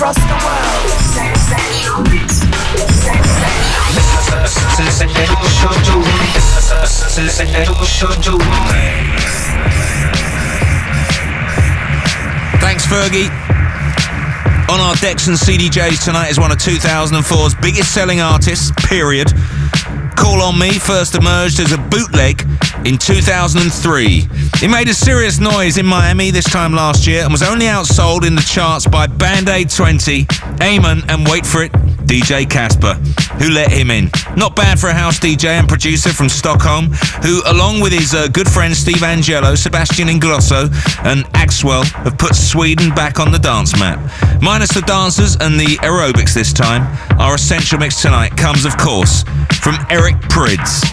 across the world. Thanks, Fergie. On our decks and CDJs tonight is one of 2004's biggest selling artists, period. Call on Me first emerged as a bootleg in 2003. It made a serious noise in Miami this time last year and was only outsold in the charts by Band Aid 20, Eamon, and wait for it, DJ Casper, who let him in. Not bad for a house DJ and producer from Stockholm, who, along with his uh, good friends Steve Angello, Sebastian Ingrosso, and Axwell, have put Sweden back on the dance map. Minus the dancers and the aerobics this time, our essential mix tonight comes, of course, from Eric Prydz.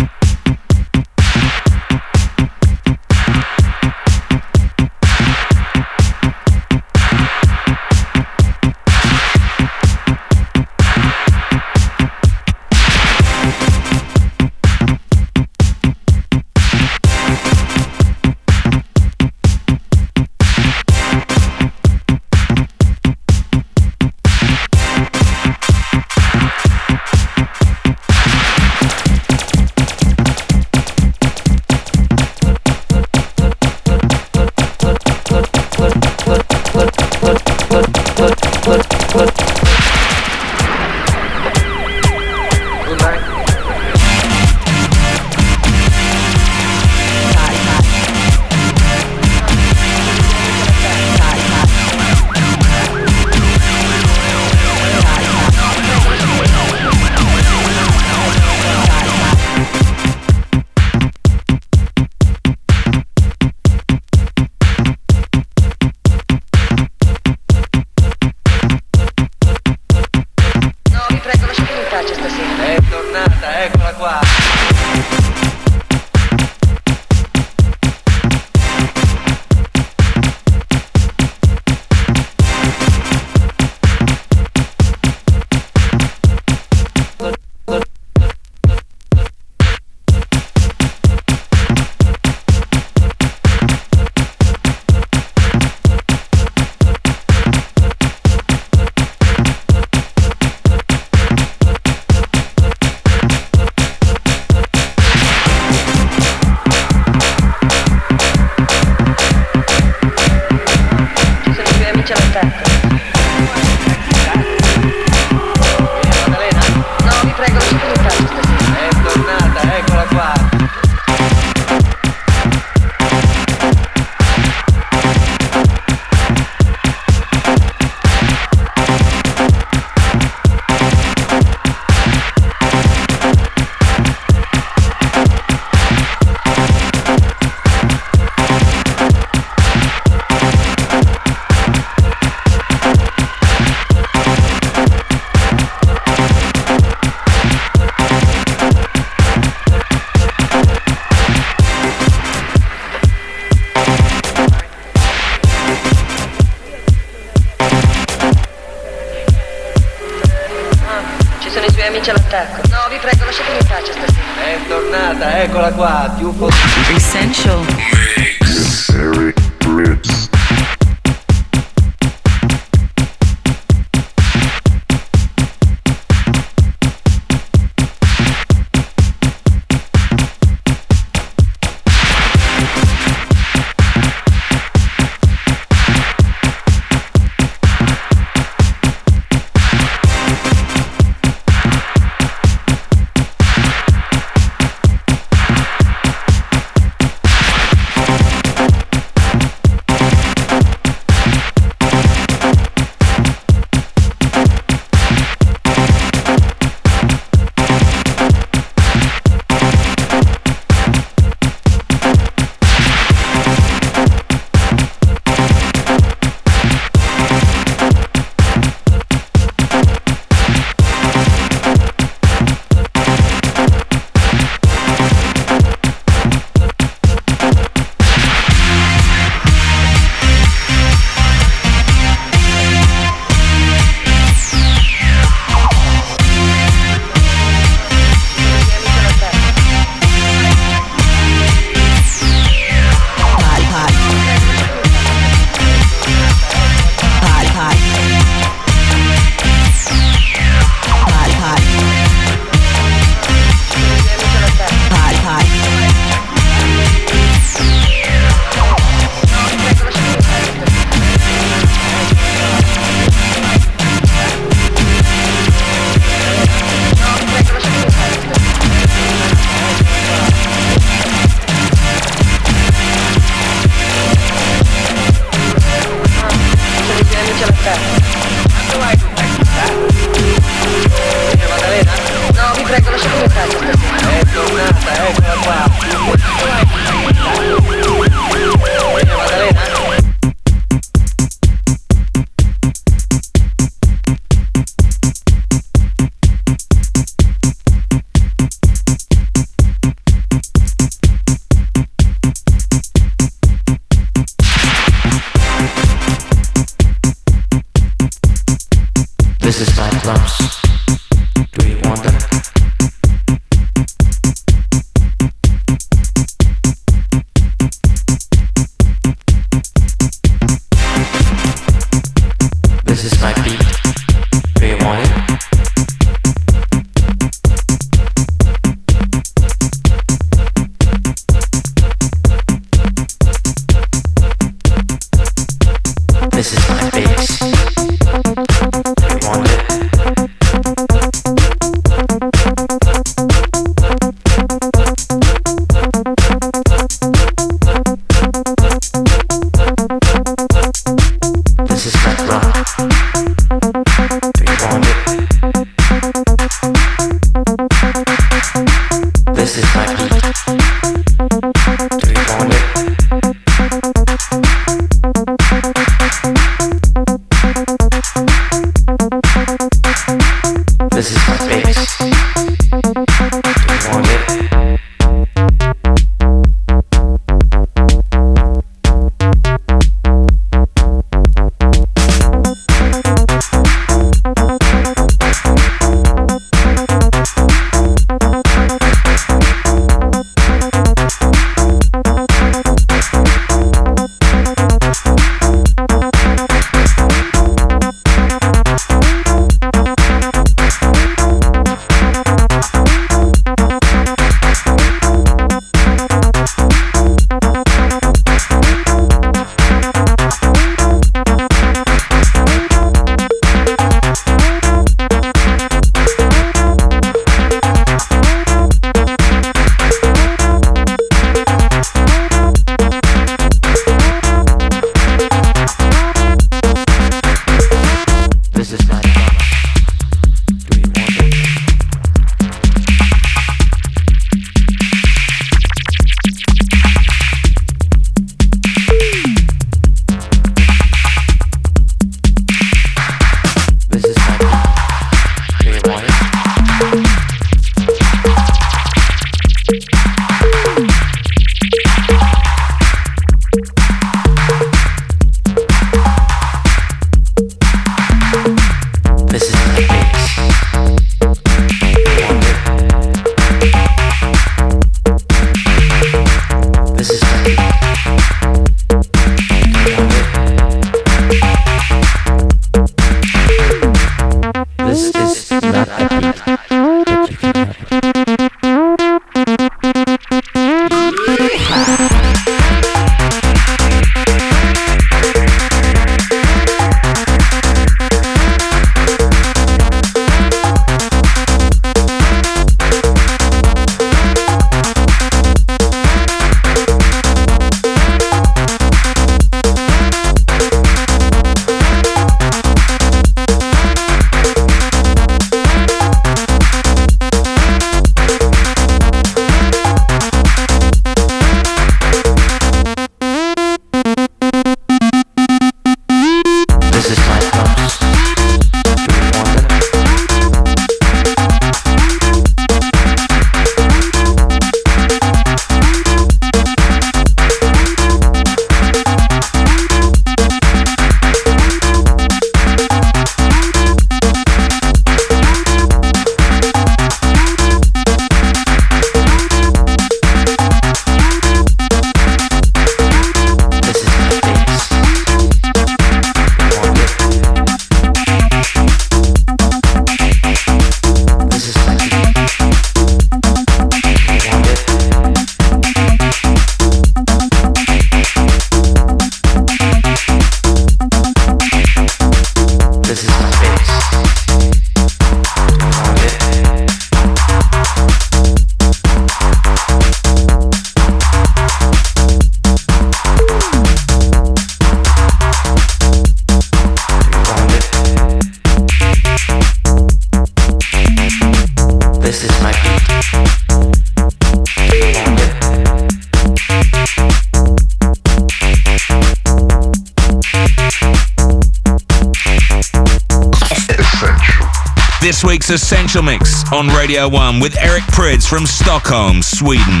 Essential Mix on Radio 1 with Eric Prydz from Stockholm, Sweden.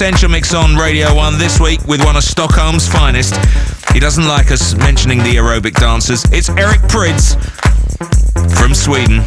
Essential Mix on Radio 1 this week with one of Stockholm's finest. He doesn't like us mentioning the aerobic dancers. It's Eric Prydz from Sweden.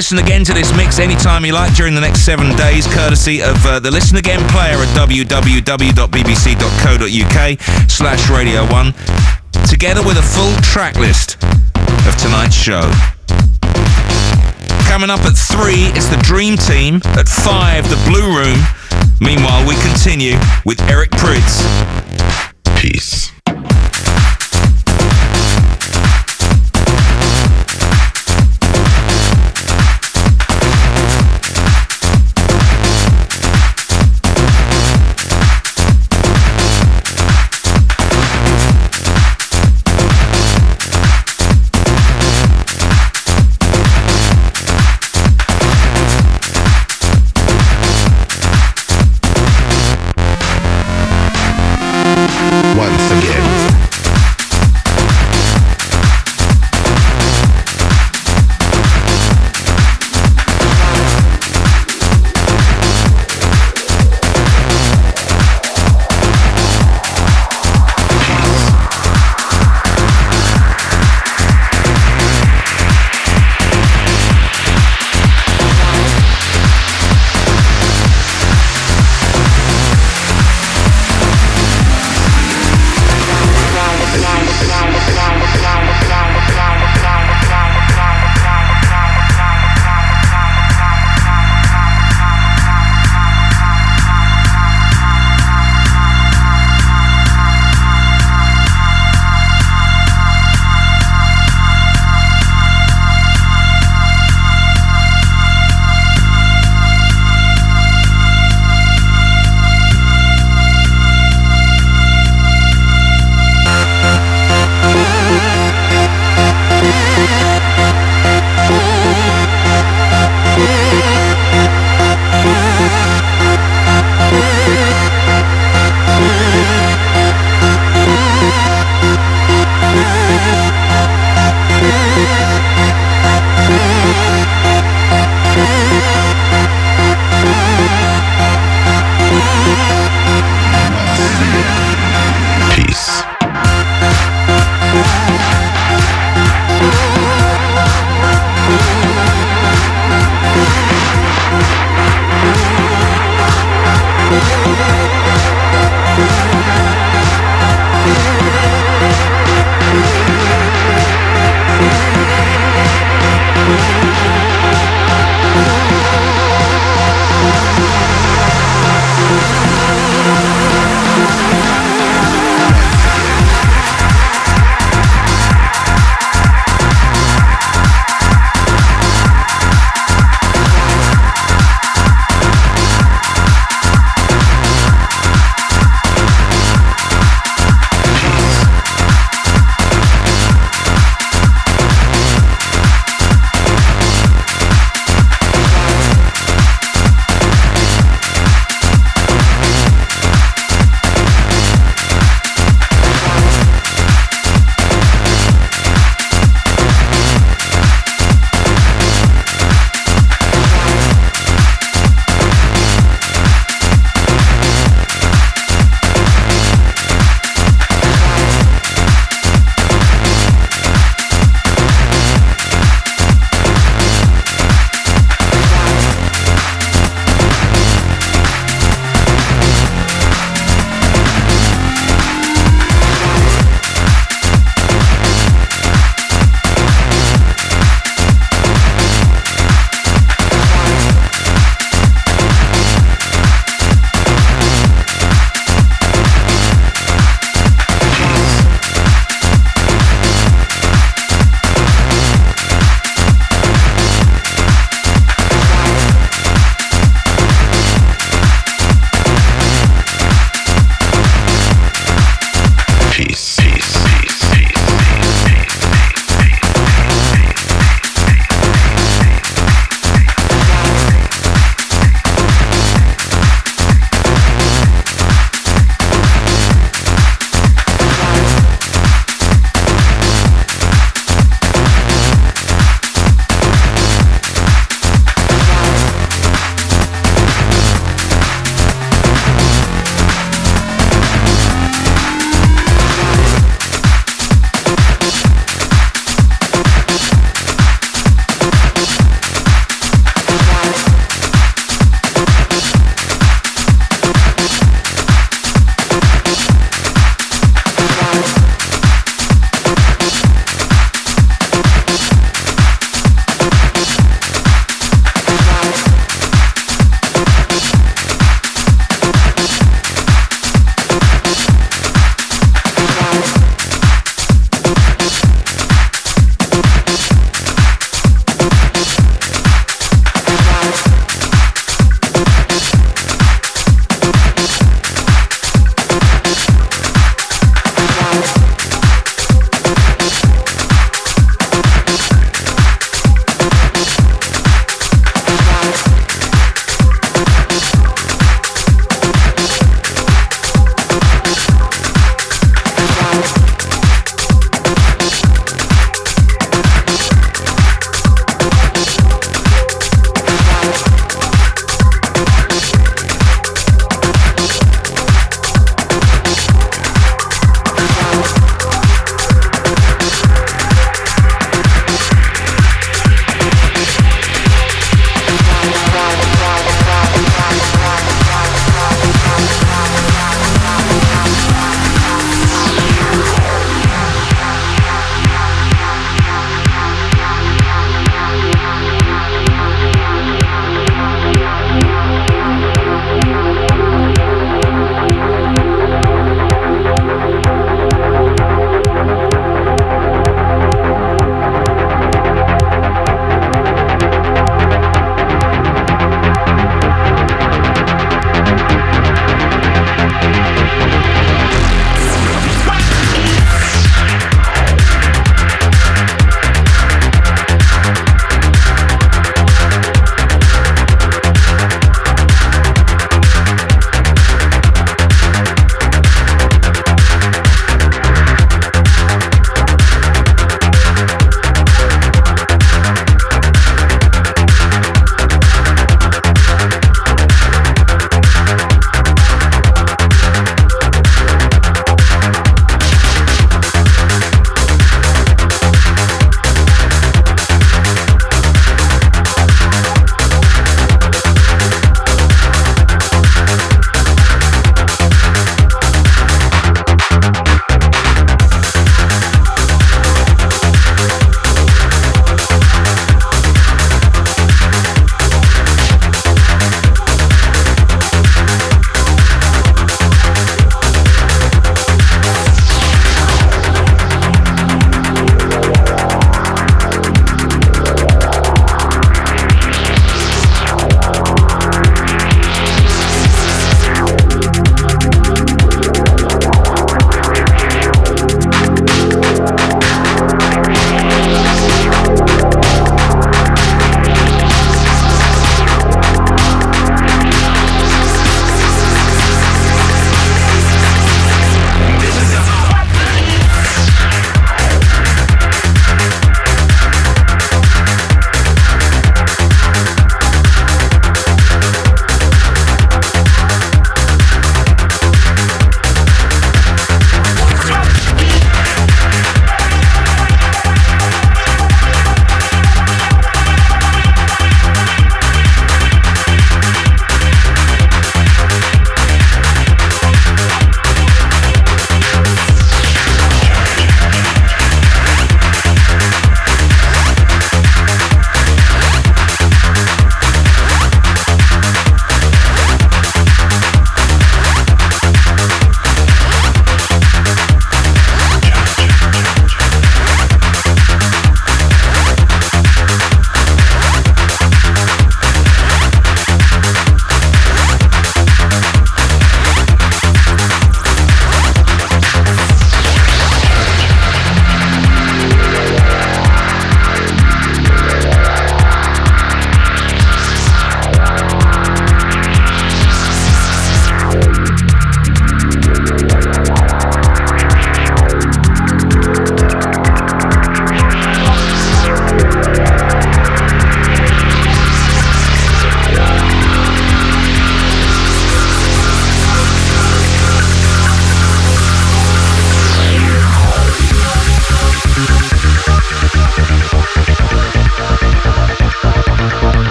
Listen again to this mix anytime you like during the next seven days, courtesy of uh, the Listen Again player at www.bbc.co.uk slash Radio 1, together with a full track list of tonight's show. Coming up at 3 is the Dream Team. At 5, the Blue Room. Meanwhile, we continue with Eric Prydz.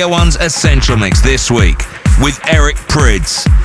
Radio 1's Essential Mix this week with Eric Prydz.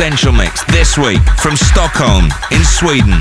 Essential Mix this week from Stockholm in Sweden,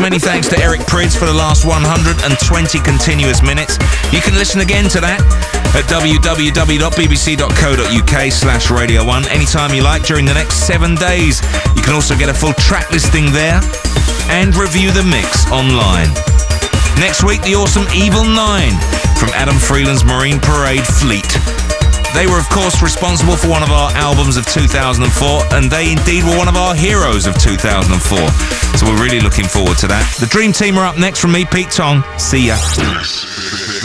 many thanks to Eric Prydz for the last 120 continuous minutes. You can listen again to that at www.bbc.co.uk slash Radio 1 anytime you like during the next seven days. You can also get a full track listing there and review the mix online. Next week, the awesome Evil 9 from Adam Freeland's Marine Parade Fleet. They were, of course, responsible for one of our albums of 2004, and they indeed were one of our heroes of 2004. So we're really looking forward to that. The Dream Team are up next from me, Pete Tong. See ya.